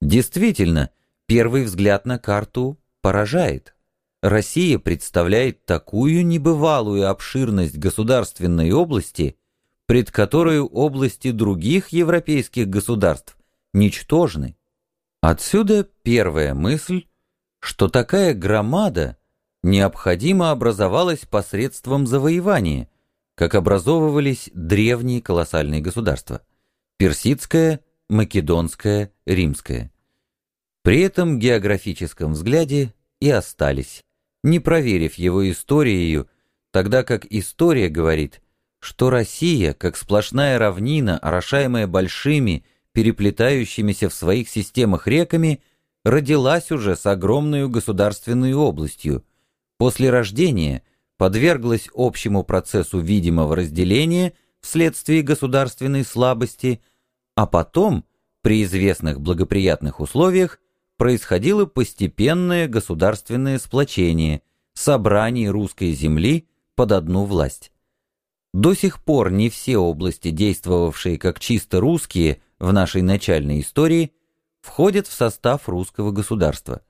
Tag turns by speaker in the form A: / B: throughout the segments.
A: Действительно, первый взгляд на карту поражает. Россия представляет такую небывалую обширность государственной области, пред которой области других европейских государств ничтожны. Отсюда первая мысль, что такая громада необходимо образовалась посредством завоевания, как образовывались древние колоссальные государства – персидское, македонское, римское. При этом географическом взгляде и остались, не проверив его историей, тогда как история говорит, что Россия, как сплошная равнина, орошаемая большими, переплетающимися в своих системах реками, родилась уже с огромной государственной областью. После рождения подверглась общему процессу видимого разделения вследствие государственной слабости, а потом, при известных благоприятных условиях, происходило постепенное государственное сплочение, собрание русской земли под одну власть. До сих пор не все области, действовавшие как чисто русские в нашей начальной истории, входят в состав русского государства.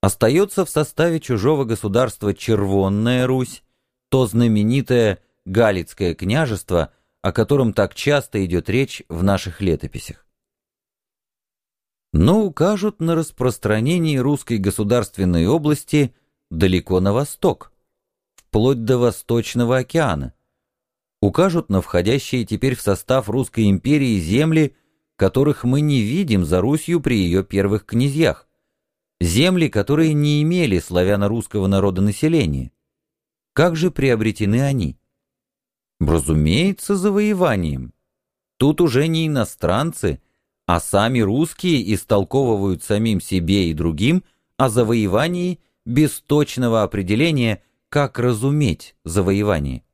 A: Остается в составе чужого государства Червонная Русь, то знаменитое Галицкое княжество, о котором так часто идет речь в наших летописях но укажут на распространение русской государственной области далеко на восток, вплоть до Восточного океана. Укажут на входящие теперь в состав Русской империи земли, которых мы не видим за Русью при ее первых князьях, земли, которые не имели славяно-русского народонаселения. Как же приобретены они? Разумеется, завоеванием. Тут уже не иностранцы, а сами русские истолковывают самим себе и другим о завоевании без точного определения, как разуметь завоевание.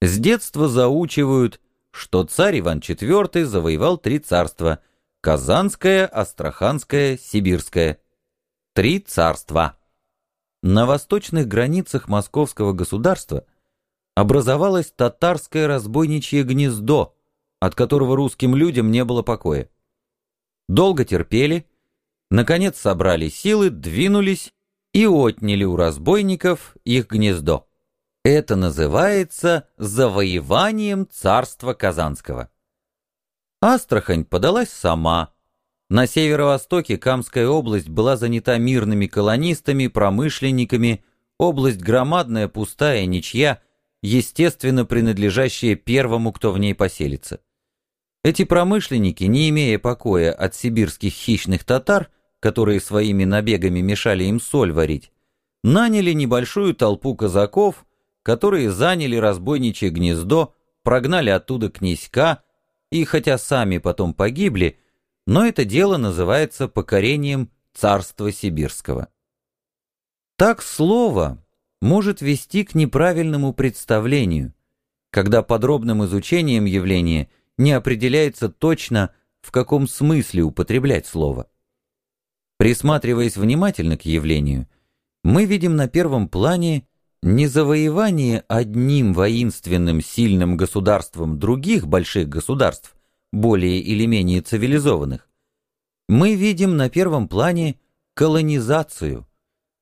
A: С детства заучивают, что царь Иван IV завоевал три царства – Казанское, Астраханское, Сибирское. Три царства. На восточных границах московского государства образовалось татарское разбойничье гнездо – от которого русским людям не было покоя. Долго терпели, наконец собрали силы, двинулись и отняли у разбойников их гнездо. Это называется завоеванием царства Казанского. Астрахань подалась сама. На северо-востоке Камская область была занята мирными колонистами, промышленниками, область громадная, пустая, ничья, естественно принадлежащая первому, кто в ней поселится. Эти промышленники, не имея покоя от сибирских хищных татар, которые своими набегами мешали им соль варить, наняли небольшую толпу казаков, которые заняли разбойничье гнездо, прогнали оттуда князька и, хотя сами потом погибли, но это дело называется покорением царства сибирского. Так слово может вести к неправильному представлению, когда подробным изучением явления не определяется точно, в каком смысле употреблять слово. Присматриваясь внимательно к явлению, мы видим на первом плане не завоевание одним воинственным сильным государством других больших государств, более или менее цивилизованных. Мы видим на первом плане колонизацию,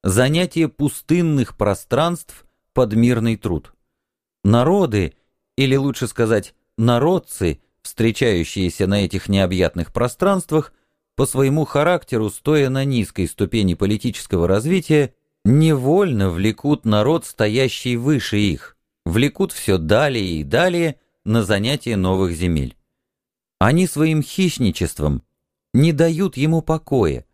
A: занятие пустынных пространств под мирный труд. Народы, или лучше сказать, народцы, встречающиеся на этих необъятных пространствах, по своему характеру, стоя на низкой ступени политического развития, невольно влекут народ, стоящий выше их, влекут все далее и далее на занятие новых земель. Они своим хищничеством не дают ему покоя.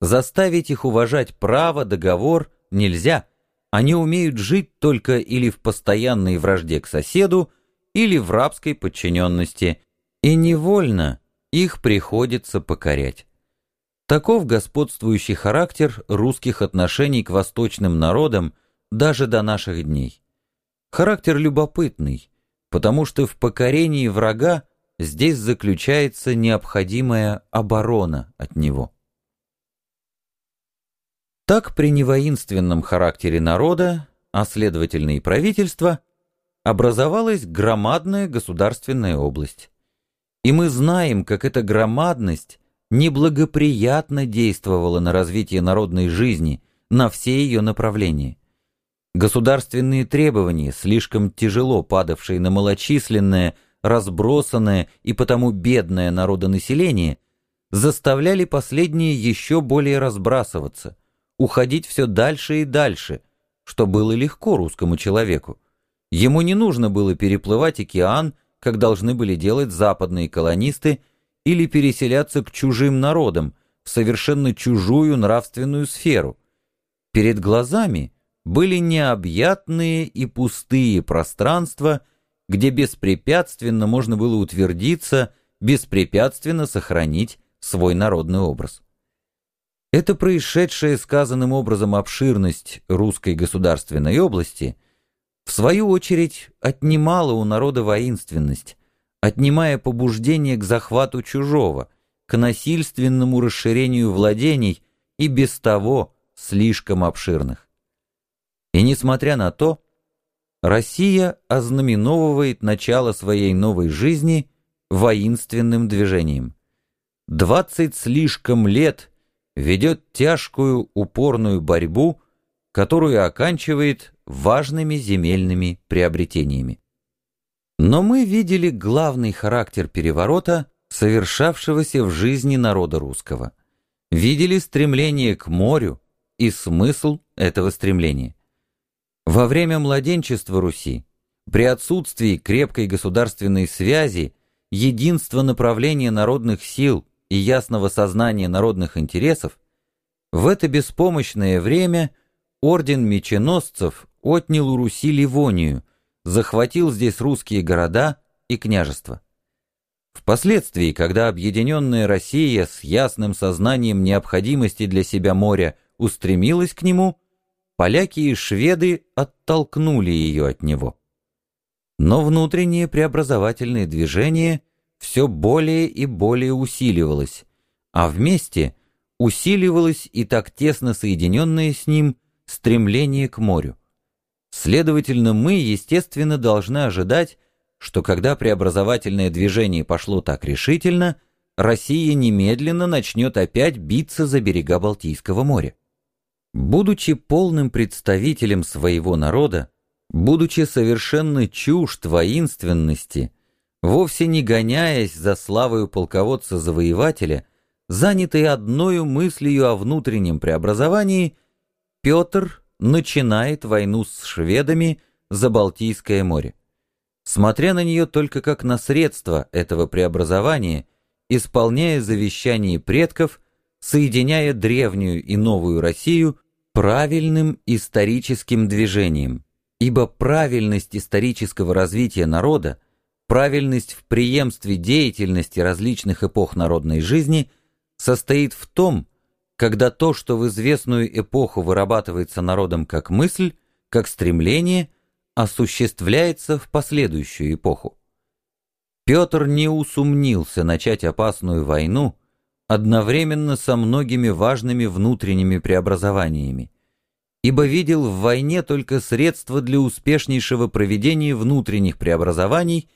A: Заставить их уважать право, договор нельзя. Они умеют жить только или в постоянной вражде к соседу, или в рабской подчиненности, и невольно их приходится покорять. Таков господствующий характер русских отношений к восточным народам даже до наших дней. Характер любопытный, потому что в покорении врага здесь заключается необходимая оборона от него. Так при невоинственном характере народа, а следовательно и правительства, образовалась громадная государственная область. И мы знаем, как эта громадность неблагоприятно действовала на развитие народной жизни, на все ее направления. Государственные требования, слишком тяжело падавшие на малочисленное, разбросанное и потому бедное народонаселение, заставляли последние еще более разбрасываться, уходить все дальше и дальше, что было легко русскому человеку. Ему не нужно было переплывать океан, как должны были делать западные колонисты, или переселяться к чужим народам, в совершенно чужую нравственную сферу. Перед глазами были необъятные и пустые пространства, где беспрепятственно можно было утвердиться, беспрепятственно сохранить свой народный образ. Эта происшедшая сказанным образом обширность русской государственной области в свою очередь отнимала у народа воинственность, отнимая побуждение к захвату чужого, к насильственному расширению владений и без того слишком обширных. И несмотря на то, Россия ознаменовывает начало своей новой жизни воинственным движением. Двадцать слишком лет ведет тяжкую упорную борьбу, которую оканчивает важными земельными приобретениями. Но мы видели главный характер переворота, совершавшегося в жизни народа русского. Видели стремление к морю и смысл этого стремления. Во время младенчества Руси, при отсутствии крепкой государственной связи, единства направления народных сил и ясного сознания народных интересов, в это беспомощное время орден меченосцев отнял у Руси Ливонию, захватил здесь русские города и княжества. Впоследствии, когда объединенная Россия с ясным сознанием необходимости для себя моря устремилась к нему, поляки и шведы оттолкнули ее от него. Но внутреннее преобразовательное движение все более и более усиливалось, а вместе усиливалось и так тесно соединенное с ним стремление к морю. Следовательно, мы, естественно, должны ожидать, что когда преобразовательное движение пошло так решительно, Россия немедленно начнет опять биться за берега Балтийского моря. Будучи полным представителем своего народа, будучи совершенно чужд воинственности, вовсе не гоняясь за славою полководца-завоевателя, занятый одною мыслью о внутреннем преобразовании, Петр начинает войну с шведами за Балтийское море. Смотря на нее только как на средство этого преобразования, исполняя завещание предков, соединяя древнюю и новую Россию правильным историческим движением, ибо правильность исторического развития народа, правильность в преемстве деятельности различных эпох народной жизни состоит в том, когда то, что в известную эпоху вырабатывается народом как мысль, как стремление, осуществляется в последующую эпоху. Петр не усумнился начать опасную войну одновременно со многими важными внутренними преобразованиями, ибо видел в войне только средства для успешнейшего проведения внутренних преобразований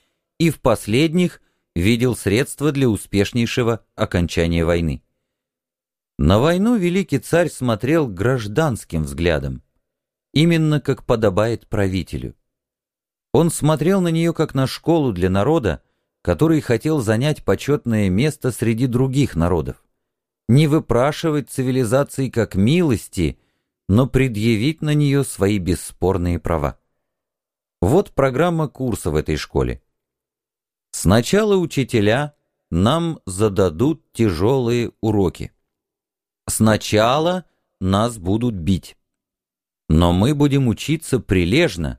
A: и в последних видел средства для успешнейшего окончания войны. На войну великий царь смотрел гражданским взглядом, именно как подобает правителю. Он смотрел на нее как на школу для народа, который хотел занять почетное место среди других народов. Не выпрашивать цивилизации как милости, но предъявить на нее свои бесспорные права. Вот программа курса в этой школе. Сначала учителя нам зададут тяжелые уроки. Сначала нас будут бить. Но мы будем учиться прилежно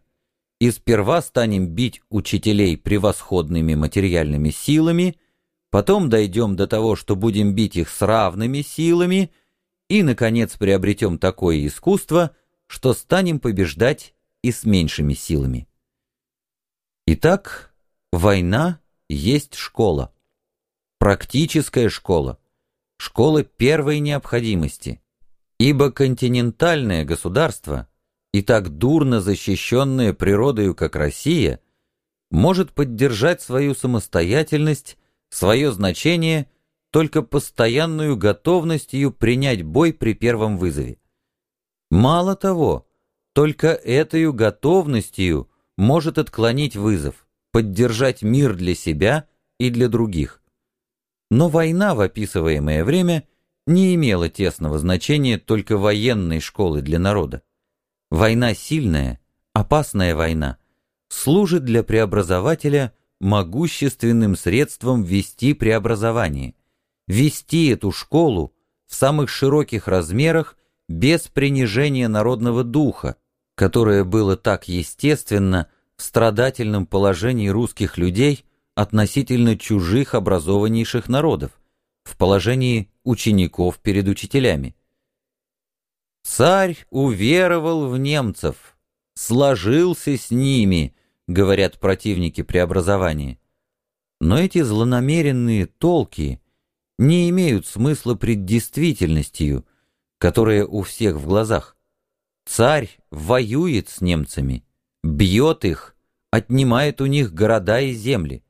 A: и сперва станем бить учителей превосходными материальными силами, потом дойдем до того, что будем бить их с равными силами и, наконец, приобретем такое искусство, что станем побеждать и с меньшими силами. Итак, война есть школа. Практическая школа школа первой необходимости, ибо континентальное государство, и так дурно защищенное природою, как Россия, может поддержать свою самостоятельность, свое значение только постоянную готовностью принять бой при первом вызове. Мало того, только этой готовностью может отклонить вызов, поддержать мир для себя и для других. Но война в описываемое время не имела тесного значения только военной школы для народа. Война сильная, опасная война, служит для преобразователя могущественным средством вести преобразование, вести эту школу в самых широких размерах без принижения народного духа, которое было так естественно в страдательном положении русских людей относительно чужих образованнейших народов, в положении учеников перед учителями. «Царь уверовал в немцев, сложился с ними», говорят противники преобразования. Но эти злонамеренные толки не имеют смысла пред действительностью, которая у всех в глазах. Царь воюет с немцами, бьет их, отнимает у них города и земли.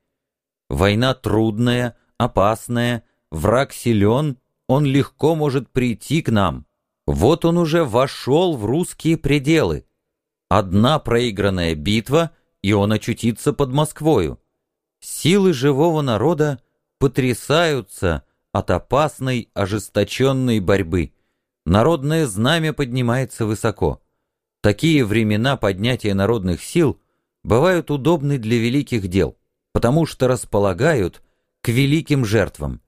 A: Война трудная, опасная, враг силен, он легко может прийти к нам. Вот он уже вошел в русские пределы. Одна проигранная битва, и он очутится под Москвою. Силы живого народа потрясаются от опасной, ожесточенной борьбы. Народное знамя поднимается высоко. Такие времена поднятия народных сил бывают удобны для великих дел, потому что располагают к великим жертвам.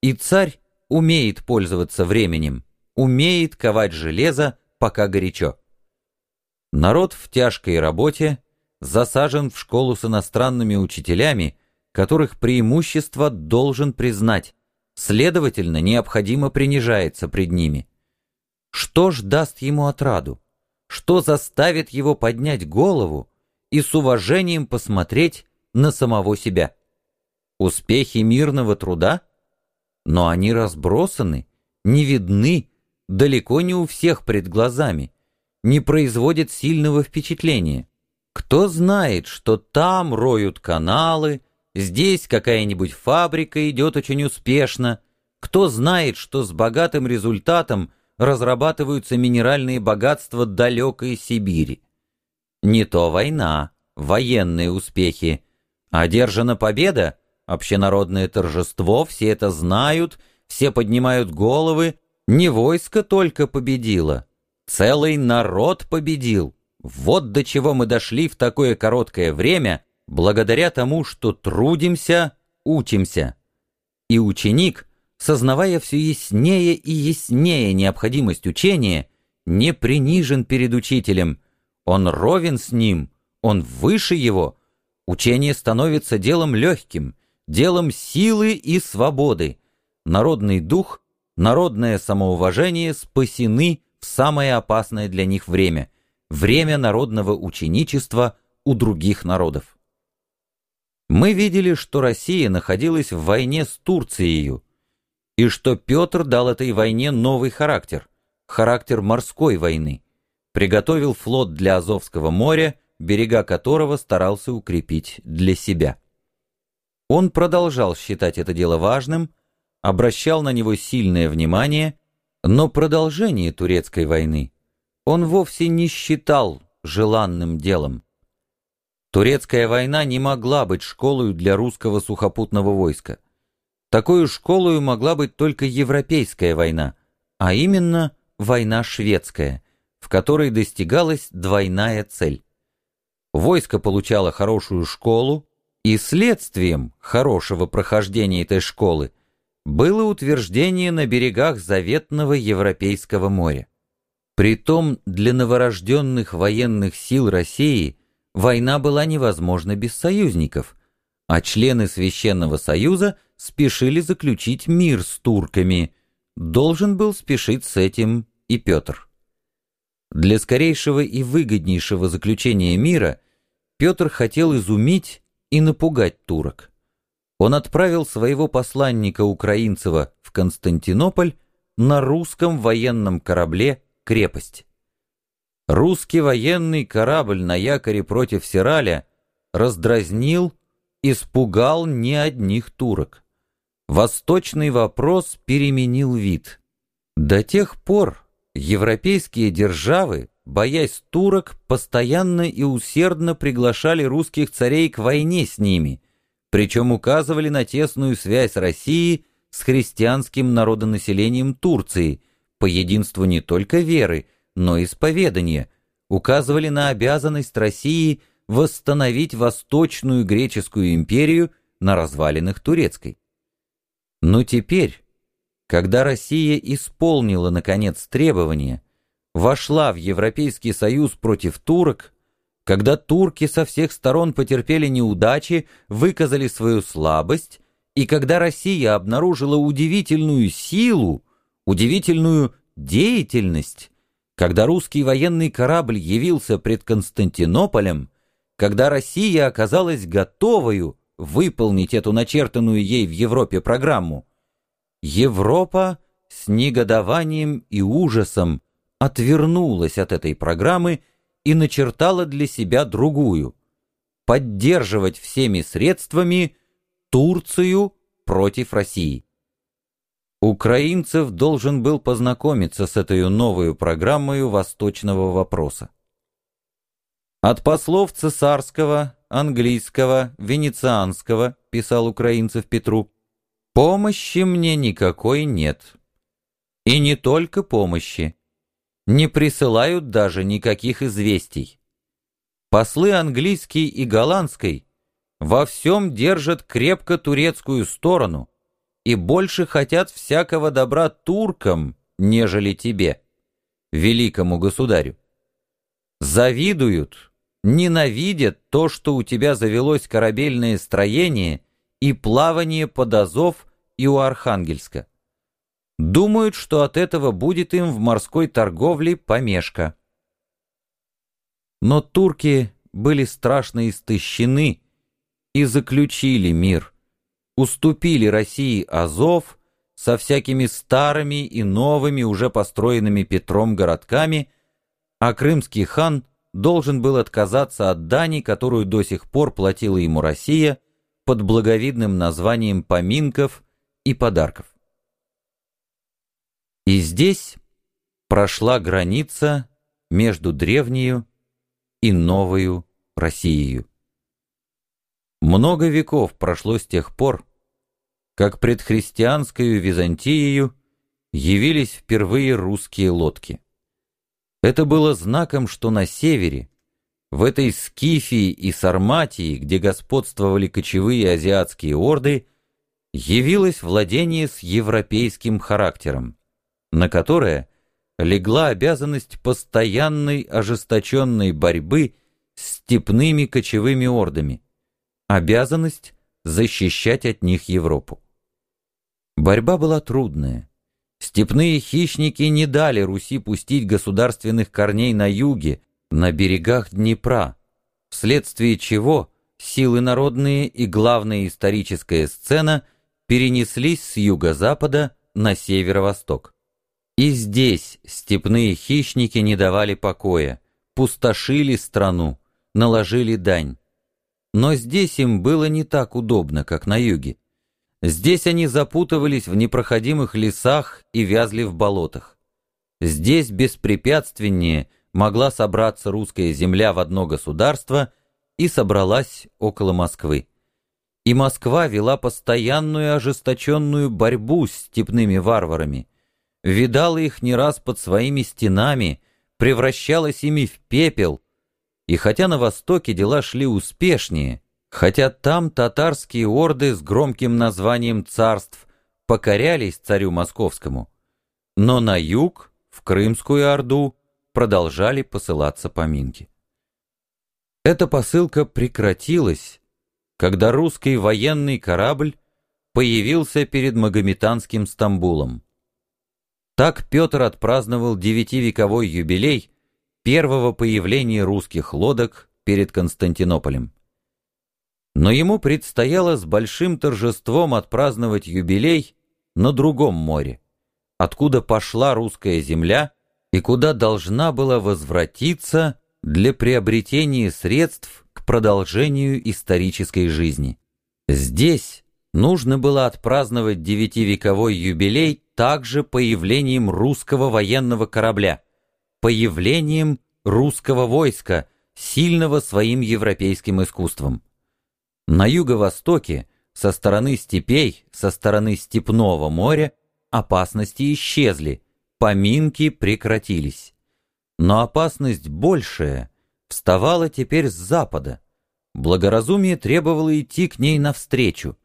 A: И царь умеет пользоваться временем, умеет ковать железо, пока горячо. Народ в тяжкой работе засажен в школу с иностранными учителями, которых преимущество должен признать, следовательно, необходимо принижается пред ними. Что ж даст ему отраду? Что заставит его поднять голову и с уважением посмотреть на самого себя? Успехи мирного труда? Но они разбросаны, не видны, далеко не у всех пред глазами, не производят сильного впечатления. Кто знает, что там роют каналы, здесь какая-нибудь фабрика идет очень успешно, кто знает, что с богатым результатом – разрабатываются минеральные богатства далекой Сибири. Не то война, военные успехи. Одержана победа, общенародное торжество, все это знают, все поднимают головы. Не войско только победило, целый народ победил. Вот до чего мы дошли в такое короткое время, благодаря тому, что трудимся, учимся. И ученик — сознавая все яснее и яснее необходимость учения, не принижен перед учителем, он ровен с ним, он выше его. Учение становится делом легким, делом силы и свободы. Народный дух, народное самоуважение спасены в самое опасное для них время, время народного ученичества у других народов. Мы видели, что Россия находилась в войне с Турцией, и что Петр дал этой войне новый характер, характер морской войны, приготовил флот для Азовского моря, берега которого старался укрепить для себя. Он продолжал считать это дело важным, обращал на него сильное внимание, но продолжение турецкой войны он вовсе не считал желанным делом. Турецкая война не могла быть школой для русского сухопутного войска. Такой школой могла быть только европейская война, а именно война шведская, в которой достигалась двойная цель. Войско получало хорошую школу, и следствием хорошего прохождения этой школы было утверждение на берегах заветного Европейского моря. Притом для новорожденных военных сил России война была невозможна без союзников, а члены Священного Союза спешили заключить мир с турками. Должен был спешить с этим и Петр. Для скорейшего и выгоднейшего заключения мира Петр хотел изумить и напугать турок. Он отправил своего посланника Украинцева в Константинополь на русском военном корабле «Крепость». Русский военный корабль на якоре против Сираля раздразнил, испугал не одних турок. Восточный вопрос переменил вид. До тех пор европейские державы, боясь турок, постоянно и усердно приглашали русских царей к войне с ними, причем указывали на тесную связь России с христианским народонаселением Турции по единству не только веры, но и исповедания, указывали на обязанность России восстановить Восточную Греческую империю на развалинах Турецкой. Но теперь, когда Россия исполнила, наконец, требования, вошла в Европейский Союз против турок, когда турки со всех сторон потерпели неудачи, выказали свою слабость, и когда Россия обнаружила удивительную силу, удивительную деятельность, когда русский военный корабль явился пред Константинополем, когда Россия оказалась готовою выполнить эту начертанную ей в Европе программу, Европа с негодованием и ужасом отвернулась от этой программы и начертала для себя другую – поддерживать всеми средствами Турцию против России. Украинцев должен был познакомиться с этой новой программой восточного вопроса. От послов цесарского, английского, венецианского, писал украинцев Петру, помощи мне никакой нет. И не только помощи. Не присылают даже никаких известий. Послы английский и голландской во всем держат крепко турецкую сторону и больше хотят всякого добра туркам, нежели тебе, великому государю. Завидуют, ненавидят то, что у тебя завелось корабельное строение и плавание под Азов и у Архангельска. Думают, что от этого будет им в морской торговле помешка. Но турки были страшно истощены и заключили мир, уступили России Азов со всякими старыми и новыми уже построенными Петром городками, а крымский хан должен был отказаться от дани, которую до сих пор платила ему Россия под благовидным названием поминков и подарков. И здесь прошла граница между древнею и новою Россией. Много веков прошло с тех пор, как пред христианскую Византией явились впервые русские лодки. Это было знаком, что на севере, в этой Скифии и Сарматии, где господствовали кочевые азиатские орды, явилось владение с европейским характером, на которое легла обязанность постоянной ожесточенной борьбы с степными кочевыми ордами, обязанность защищать от них Европу. Борьба была трудная. Степные хищники не дали Руси пустить государственных корней на юге, на берегах Днепра, вследствие чего силы народные и главная историческая сцена перенеслись с юго-запада на северо-восток. И здесь степные хищники не давали покоя, пустошили страну, наложили дань. Но здесь им было не так удобно, как на юге. Здесь они запутывались в непроходимых лесах и вязли в болотах. Здесь беспрепятственнее могла собраться русская земля в одно государство и собралась около Москвы. И Москва вела постоянную ожесточенную борьбу с степными варварами, видала их не раз под своими стенами, превращалась ими в пепел, и хотя на Востоке дела шли успешнее, Хотя там татарские орды с громким названием царств покорялись царю московскому, но на юг, в Крымскую Орду, продолжали посылаться поминки. Эта посылка прекратилась, когда русский военный корабль появился перед Магометанским Стамбулом. Так Петр отпраздновал девятивековой юбилей первого появления русских лодок перед Константинополем. Но ему предстояло с большим торжеством отпраздновать юбилей на другом море, откуда пошла русская земля и куда должна была возвратиться для приобретения средств к продолжению исторической жизни. Здесь, нужно было отпраздновать девятивековой юбилей также появлением русского военного корабля, появлением русского войска, сильного своим европейским искусством. На юго-востоке, со стороны степей, со стороны Степного моря, опасности исчезли, поминки прекратились. Но опасность большая вставала теперь с запада. Благоразумие требовало идти к ней навстречу.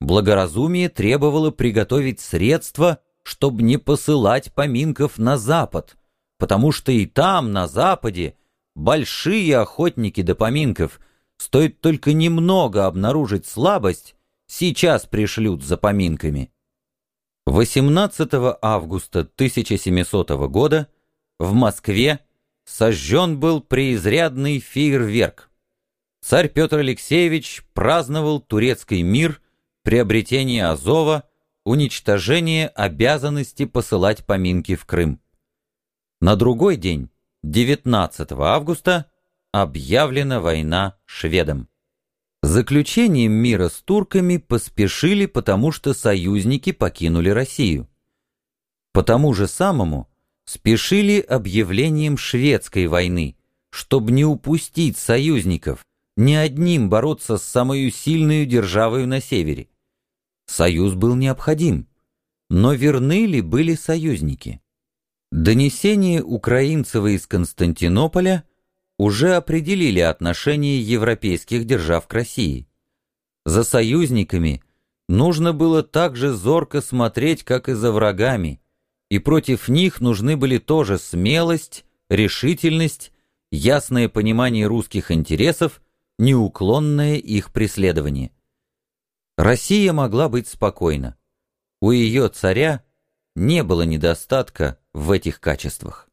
A: Благоразумие требовало приготовить средства, чтобы не посылать поминков на запад, потому что и там, на западе, большие охотники до поминков, стоит только немного обнаружить слабость, сейчас пришлют за поминками. 18 августа 1700 года в Москве сожжен был преизрядный фейерверк. Царь Петр Алексеевич праздновал турецкий мир, приобретение Азова, уничтожение обязанности посылать поминки в Крым. На другой день, 19 августа, объявлена война шведам. Заключением мира с турками поспешили, потому что союзники покинули Россию. По тому же самому спешили объявлением шведской войны, чтобы не упустить союзников, не одним бороться с самой сильной державой на севере. Союз был необходим, но верны ли были союзники? Донесения Украинцева из Константинополя уже определили отношение европейских держав к России. За союзниками нужно было так же зорко смотреть, как и за врагами, и против них нужны были тоже смелость, решительность, ясное понимание русских интересов, неуклонное их преследование. Россия могла быть спокойна. У ее царя не было недостатка в этих качествах.